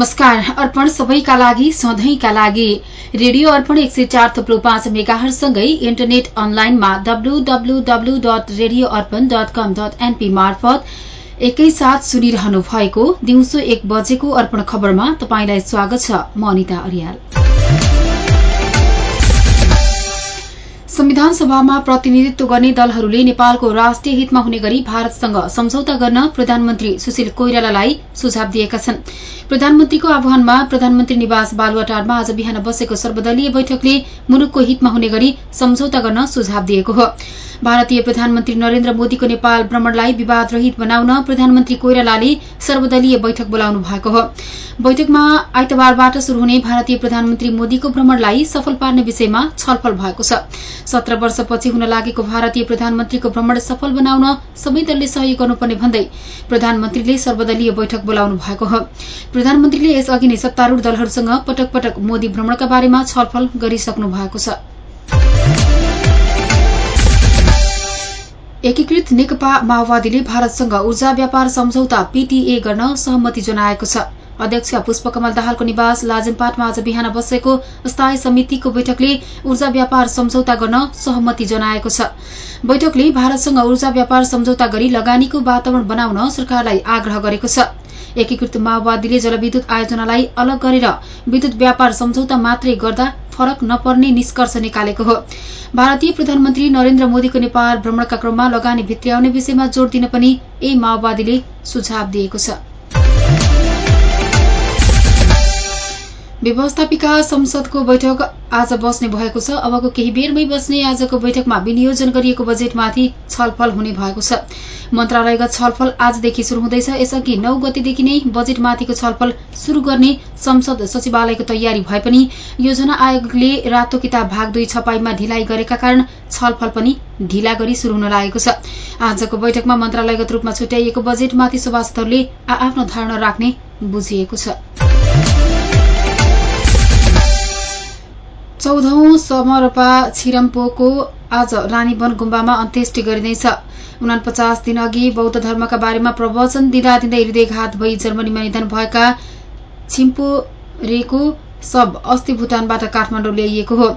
नमस्कार। अर्पण सबैका लागि सधैँका लागि रेडियो अर्पण एक सय चार थुप्रो पाँच मेगाहरूसँगै इन्टरनेट अनलाइनमा W W W dot radio Arpan dot com dot NP मार्फत एकैसाथ सुनिरहनु भएको दिउँसो एक बजेको अर्पण खबरमा तपाईँलाई स्वागत छ। म अनिता अरियाल। संविधान सभामा प्रतिनिधित्व गर्ने दलहरूले नेपालको राष्ट्रिय हितमा हुने गरी भारतसँग सम्झौता गर्न प्रधानमन्त्री सुशील कोइरालालाई सुझाव दिएका छन्। प्रधानमन्त्रीको आह्वानमा प्रधानमन्त्री निवास बालुवाटारमा आज बिहान बसेको सर्वदलीय बैठकले मुलुकको हितमा हुने गरी सम्झौता गर्न सुझाव दिएको हो। भारतीय प्रधानमन्त्री नरेन्द्र मोदीको नेपाल भ्रमणलाई विवाद रहित बनाउन प्रधानमन्त्री कोइरालाले सर्वदलीय बैठक बोलाउनु भएको हो। बैठकमा आइतबारबाट शुरू हुने भारतीय प्रधानमन्त्री मोदीको भ्रमणलाई सफल पार्ने विषयमा छलफल भएको छ। सत्र वर्षपछि हुन लागेको भारतीय प्रधानमन्त्रीको भ्रमण सफल बनाउन सबै दलले सहयोग गर्नुपर्ने भन्दै प्रधानमन्त्रीले सर्वदलीय बैठक बोलाउनु भएको हो। प्रधानमन्त्रीले यसअघि नै सत्तारूढ़ दलहरूसँग पटक पटक मोदी भ्रमणका बारेमा छलफल गरिसक्नु भएको छ। एकीकृत नेकपा माओवादीले भारतसँग ऊर्जा व्यापार सम्झौता पीटीए गर्न सहमति जनाएको छ। अध्यक्ष पुष्पकमल दाहालको निवास लाजेमपाटमा आज बिहान बसेको स्थायी समितिको बैठकले ऊर्जा व्यापार सम्झौता गर्न सहमति जनाएको छ। बैठकले भारतसँग ऊर्जा व्यापार सम्झौता गरी लगानीको वातावरण बनाउन सरकारलाई आग्रह गरेको छ। एकीकृत माओवादीले जलविद्युत आयोजनालाई अलग गरेर विद्युत व्यापार सम्झौता मात्रै गर्दा फरक नपर्ने निष्कर्ष निकालेको हो। भारतीय प्रधानमन्त्री नरेन्द्र मोदीको नेपाल भ्रमणका क्रममा लगानी भित्र्याउने विषयमा जोड़ दिन पनि यही माओवादीले सुझाव दिएको छ। व्यवस्थापिका संसदको बैठक आज बस्ने भएको छ। अबको केही बेरमै बस्ने आजको बैठकमा विनियोजन गरिएको बजेटमाथि छलफल हुने भएको छ। मन्त्रालयगत छलफल आजदेखि शुरू हुँदैछ। यसअघि नौ गतेदेखि नै बजेटमाथिको छलफल शुरू गर्ने संसद सचिवालयको तयारी भए पनि योजना आयोगले रातो किताब भाग दुई छपाईमा ढिलाइ गरेका कारण छलफल पनि ढिला गरी शुरू हुन लागेको छ। आजको बैठकमा मन्त्रालयगत रूपमा छुट्याइएको बजेटमाथि सभासदहरूले आफ्नो धारणा राख्ने बुझिएको छ। चौधौं समरपा छिरम्पोको आज रानीवन गुम्बामा अन्त्येष्टि गरिँदैछ। उनापचास दिन अघि बौद्ध धर्मका बारेमा प्रवचन दिँदा दिँदै हृदयघात भई जर्मनीमा निधन भएका छिम्पोरेको सब अस्ति भूटानबाट काठमाडौँ ल्याइएको हो।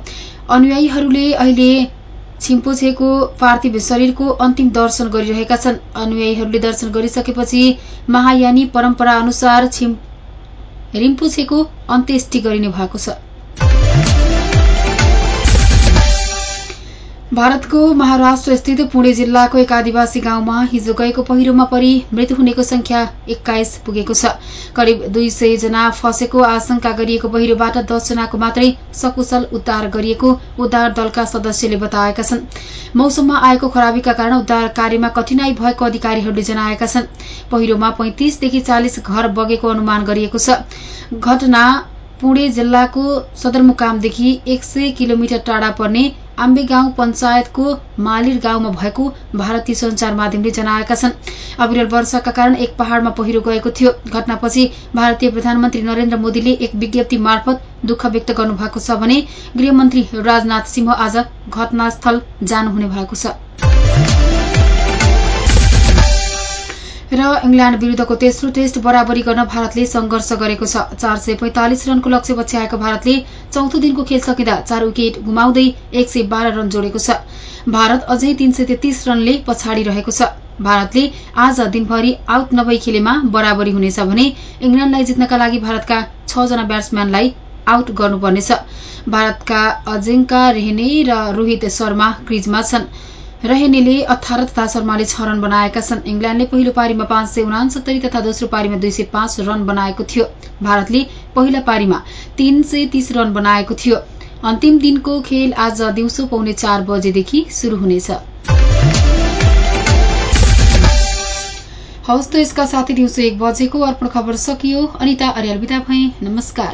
अनुयायीहरूले अहिले छिम्पोछेको पार्थिव शरीरको अन्तिम दर्शन गरिरहेका छन्। अनुयायीहरूले दर्शन गरिसकेपछि महायानी परम्परा अनुसार रिम्पुछेको अन्त्येष्टि गरिने भएको छ। भारतको महाराष्ट्र स्थित पुणे जिल्लाको एक आदिवासी गाउँमा हिजो गएको पहिरोमा परि मृत्यु हुनेको संख्या एक्काइस पुगेको छ। करिब दुई सय जना फँसेको आशंका गरिएको पहिरोबाट दसजनाको मात्रै सकुशल उद्धार गरिएको उद्धार दलका सदस्यले बताएका छन्। मौसममा आएको खराबीका कारण उद्धार कार्यमा कठिनाई भएको अधिकारीहरूले जनाएका छन्। पहिरोमा पैंतिसदेखि चालिस घर बगेको अनुमान गरिएको छ। घटना पुणे जिल्लाको सदरमुकामदेखि एक सय किलोमिटर टाढा पर्ने आम्बे गाउँ पञ्चायतको मालिर गाउँमा भएको भारतीय संचार माध्यमले जनाएका छन्। अविरल वर्षाका कारण एक पहाड़मा पहिरो गएको थियो। घटनापछि भारतीय प्रधानमन्त्री नरेन्द्र मोदीले एक विज्ञप्ति मार्फत दुःख व्यक्त गर्नुभएको छ भने गृहमन्त्री राजनाथ सिंह आज घटनास्थल जानुहुने भएको छ। र इङ्ल्याण्ड विरूद्धको तेस्रो टेस्ट बराबरी गर्न भारतले संघर्ष गरेको छ। चार सय पैंतालिस रनको लक्ष्य पछ्याएको भारतले चौथो दिनको खेल सकिँदा चार विकेट गुमाउँदै एक सय बाह्र रन जोडेको छ। भारत अझै तीन सय तेत्तीस रनले पछाडि रहेको छ। भारतले आज दिनभरि आउट नभई खेलेमा बराबरी हुनेछ भने इङ्ल्याण्डलाई जित्नका लागि भारतका छ जना ब्याट्सम्यानलाई आउट गर्नुपर्नेछ। भारतका अजिङ्का रेहने र रोहित शर्मा क्रिजमा छन्। रहेनेले अठार तथा शर्माले छ रन बनाएका छन्। इङ्ल्याण्डले पहिलो पारीमा पाँच सय उनासत्तरी तथा दोस्रो पारीमा दुई सय पाँच रन बनाएको थियो। भारतले पहिला पारीमा तीन सय तीस रन बनाएको थियो। अन्तिम दिनको खेल आज दिउँसो पाउने चार बजेदेखि शुरू हुनेछ। हवस् त यसका साथै दिउँसो एक बजेको अर्पण खबर सकियो। अनिता अर्याल बिदा भए। नमस्कार।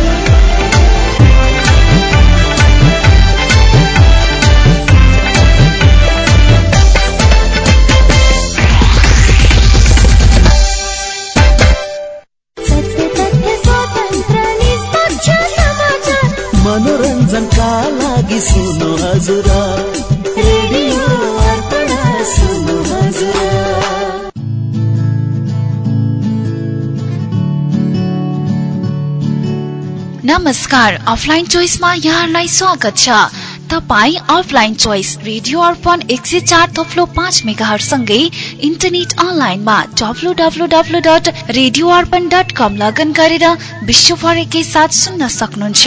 नमस्कार अफलाइन चोइसमा यहाँलाई स्वागत छ। तपाईँ अफलाइन चोइस रेडियो अर्पण एक सय चार थप्लो पाँच मेगा सँगै इन्टरनेट अनलाइनमा W W W dot radio Arpan dot com लगन गरेर विश्वभरकै साथ सुन्न सक्नुहुन्छ।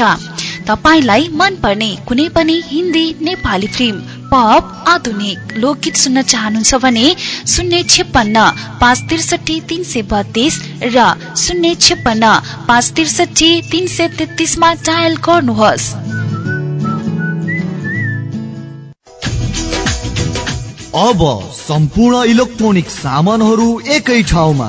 तपाईँलाई मनपर्ने कुनै पनि हिन्दी नेपाली फिल्म पप आधुनिक। लोकगीत सुन्न चाहनुहुन्छ भने शून्य छेपन्न पाँच त्रिसठी तिन सय बत्तीस र शून्य छेपन्न पाँच त्रिसठी तिन सय तेत्तिसमा डायल गर्नुहोस्। अब सम्पूर्ण इलेक्ट्रोनिक सामानहरू एकै ठाउँमा।